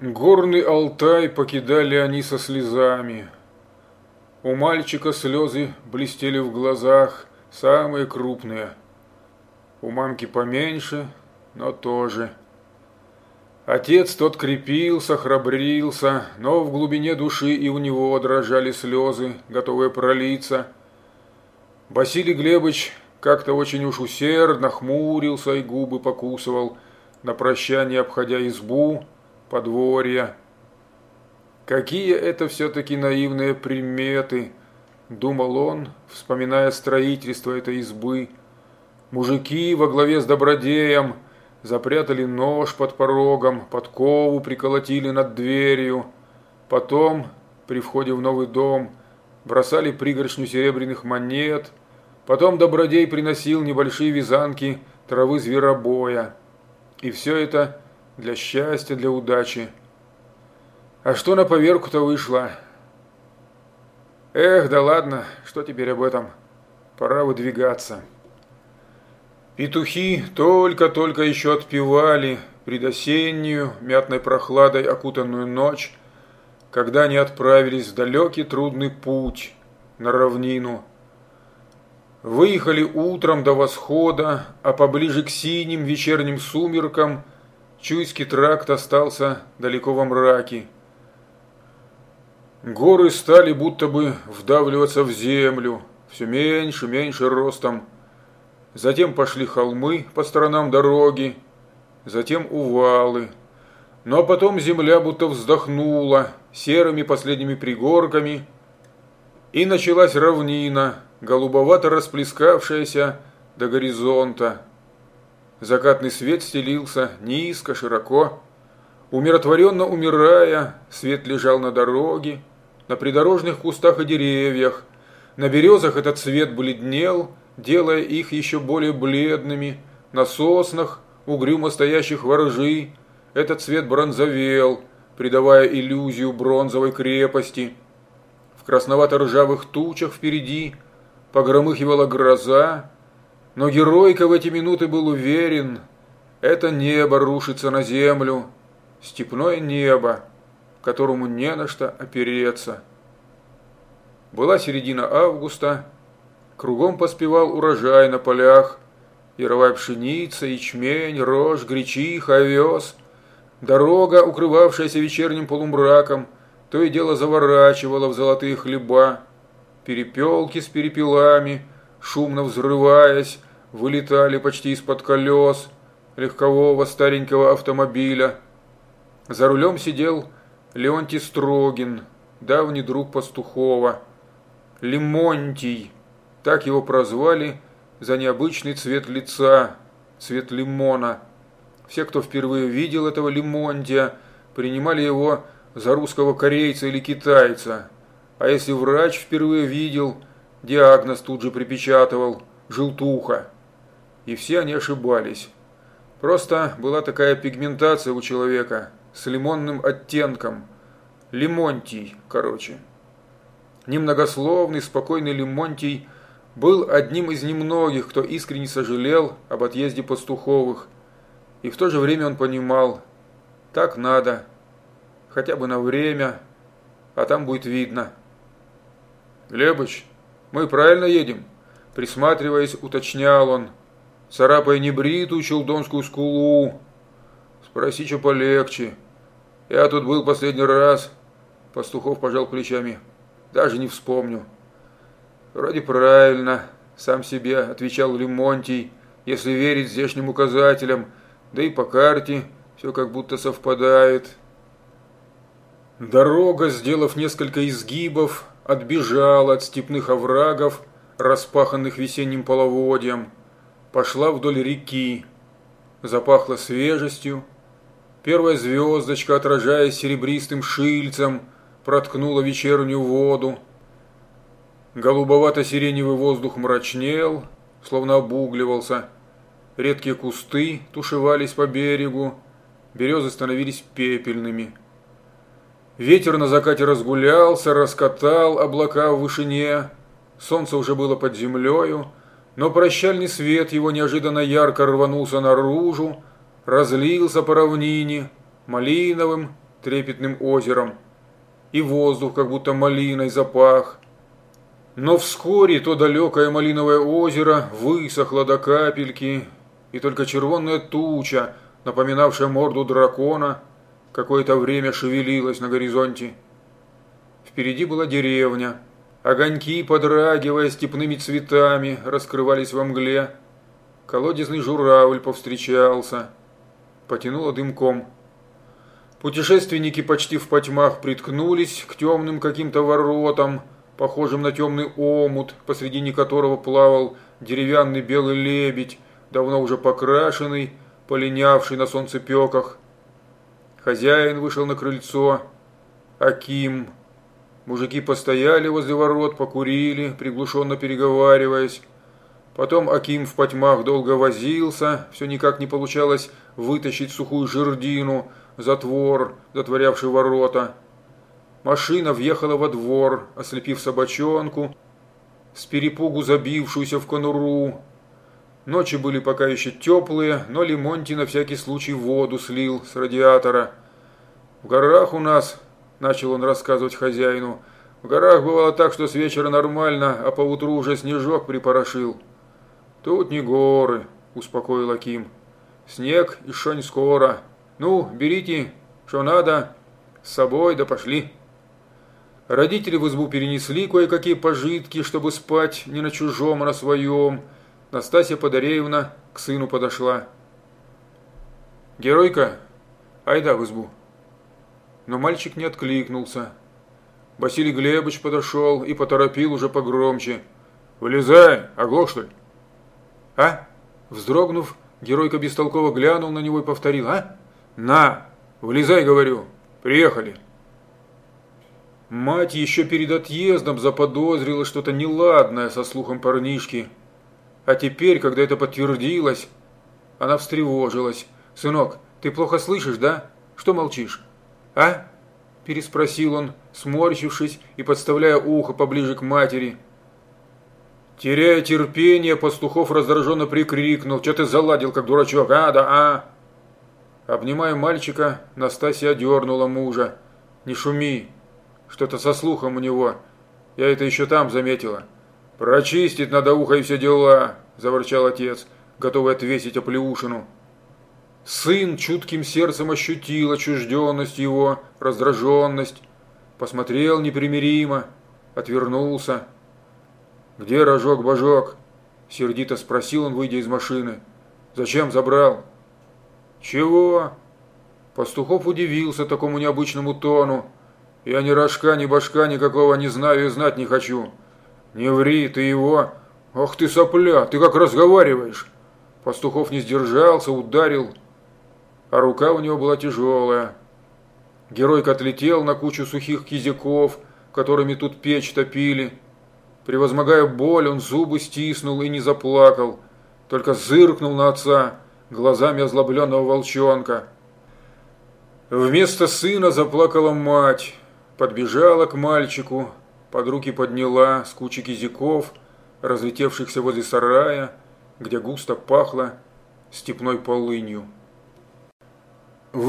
Горный Алтай покидали они со слезами. У мальчика слезы блестели в глазах, самые крупные. У мамки поменьше, но тоже. Отец тот крепился, храбрился, но в глубине души и у него дрожали слезы, готовые пролиться. Василий Глебович как-то очень уж усердно хмурился и губы покусывал, на прощание обходя избу, подворья. Какие это все-таки наивные приметы, думал он, вспоминая строительство этой избы. Мужики во главе с добродеем запрятали нож под порогом, подкову приколотили над дверью. Потом, при входе в новый дом, бросали пригоршню серебряных монет. Потом добродей приносил небольшие вязанки травы зверобоя. И все это для счастья, для удачи. А что на поверку-то вышло? Эх, да ладно, что теперь об этом? Пора выдвигаться. Петухи только-только еще отпевали предосеннюю, мятной прохладой окутанную ночь, когда они отправились в далекий трудный путь на равнину. Выехали утром до восхода, а поближе к синим вечерним сумеркам – Чуйский тракт остался далеко во мраке. Горы стали будто бы вдавливаться в землю, все меньше, меньше ростом. Затем пошли холмы по сторонам дороги, затем увалы. Ну а потом земля будто вздохнула серыми последними пригорками, и началась равнина, голубовато расплескавшаяся до горизонта. Закатный свет стелился низко, широко. Умиротворенно умирая, свет лежал на дороге, на придорожных кустах и деревьях. На березах этот свет бледнел, делая их еще более бледными. На соснах, угрюмо стоящих воржи, этот цвет бронзовел, придавая иллюзию бронзовой крепости. В красновато-ржавых тучах впереди погромыхивала гроза, но Геройка в эти минуты был уверен, это небо рушится на землю, степное небо, которому не на что опереться. Была середина августа, кругом поспевал урожай на полях, яровая пшеница, ячмень, рожь, гречиха, овес. Дорога, укрывавшаяся вечерним полумраком, то и дело заворачивала в золотые хлеба. Перепелки с перепелами, шумно взрываясь, вылетали почти из-под колес легкового старенького автомобиля. За рулем сидел Леонтий Строгин, давний друг Пастухова. Лимонтий, так его прозвали за необычный цвет лица, цвет лимона. Все, кто впервые видел этого Лимонтия, принимали его за русского корейца или китайца. А если врач впервые видел, диагноз тут же припечатывал – желтуха и все они ошибались. Просто была такая пигментация у человека с лимонным оттенком. Лимонтий, короче. Немногословный, спокойный Лимонтий был одним из немногих, кто искренне сожалел об отъезде Пастуховых. И в то же время он понимал, так надо, хотя бы на время, а там будет видно. «Глебыч, мы правильно едем?» Присматриваясь, уточнял он, царапая небритую челдонскую скулу. Спроси, что полегче. Я тут был последний раз. Пастухов пожал плечами. Даже не вспомню. Вроде правильно, сам себе отвечал Лимонтий, если верить здешним указателям, да и по карте все как будто совпадает. Дорога, сделав несколько изгибов, отбежала от степных оврагов, распаханных весенним половодьем пошла вдоль реки. Запахло свежестью. Первая звездочка, отражаясь серебристым шильцем, проткнула вечернюю воду. Голубовато-сиреневый воздух мрачнел, словно обугливался. Редкие кусты тушевались по берегу, березы становились пепельными. Ветер на закате разгулялся, раскатал облака в вышине. Солнце уже было под землею, но прощальный свет его неожиданно ярко рванулся наружу, разлился по равнине, малиновым, трепетным озером, и воздух как будто малиной запах. Но вскоре то далекое малиновое озеро высохло до капельки, и только червонная туча, напоминавшая морду дракона, какое-то время шевелилась на горизонте. Впереди была деревня. Огоньки, подрагивая степными цветами, раскрывались во мгле. Колодезный журавль повстречался. Потянуло дымком. Путешественники почти в потьмах приткнулись к темным каким-то воротам, похожим на темный омут, посредине которого плавал деревянный белый лебедь, давно уже покрашенный, полинявший на солнцепеках. Хозяин вышел на крыльцо. Аким. Мужики постояли возле ворот, покурили, приглушенно переговариваясь. Потом Аким в потьмах долго возился, все никак не получалось вытащить сухую жердину, затвор, затворявший ворота. Машина въехала во двор, ослепив собачонку, с перепугу забившуюся в конуру. Ночи были пока еще теплые, но Лимонти на всякий случай воду слил с радиатора. «В горах у нас», – начал он рассказывать хозяину, – «в горах бывало так, что с вечера нормально, а поутру уже снежок припорошил». «Тут не горы», – успокоил Аким. «Снег еще не скоро». Ну, берите, что надо, с собой, да пошли. Родители в избу перенесли кое-какие пожитки, чтобы спать не на чужом, а на своем. Настасья Подареевна к сыну подошла. «Геройка, айда в избу». Но мальчик не откликнулся. Василий Глебович подошел и поторопил уже погромче. «Вылезай, оглох, что ли?» «А?» Вздрогнув, геройка бестолково глянул на него и повторил. «А?» «На, вылезай, говорю, приехали». Мать еще перед отъездом заподозрила что-то неладное со слухом парнишки. А теперь, когда это подтвердилось, она встревожилась. «Сынок, ты плохо слышишь, да? Что молчишь?» «А?» – переспросил он, сморщившись и подставляя ухо поближе к матери. Теряя терпение, пастухов раздраженно прикрикнул. «Че ты заладил, как дурачок? А, да, а!» Обнимая мальчика, Настасья одернула мужа. «Не шуми! Что-то со слухом у него. Я это еще там заметила. Прочистить надо ухо и все дела!» – заворчал отец, готовый отвесить оплеушину. Сын чутким сердцем ощутил отчужденность его, раздраженность. Посмотрел непримиримо, отвернулся. «Где рожок-божок?» – сердито спросил он, выйдя из машины. «Зачем забрал?» «Чего?» Пастухов удивился такому необычному тону. «Я ни рожка, ни башка никакого не знаю и знать не хочу». «Не ври, ты его...» «Ах ты сопля, ты как разговариваешь?» Пастухов не сдержался, ударил, а рука у него была тяжелая. Геройка отлетел на кучу сухих кизяков, которыми тут печь топили. Превозмогая боль, он зубы стиснул и не заплакал, только зыркнул на отца – глазами озлобленного волчонка. Вместо сына заплакала мать, подбежала к мальчику, под руки подняла с кучи кизиков, разлетевшихся возле сарая, где густо пахло степной полынью.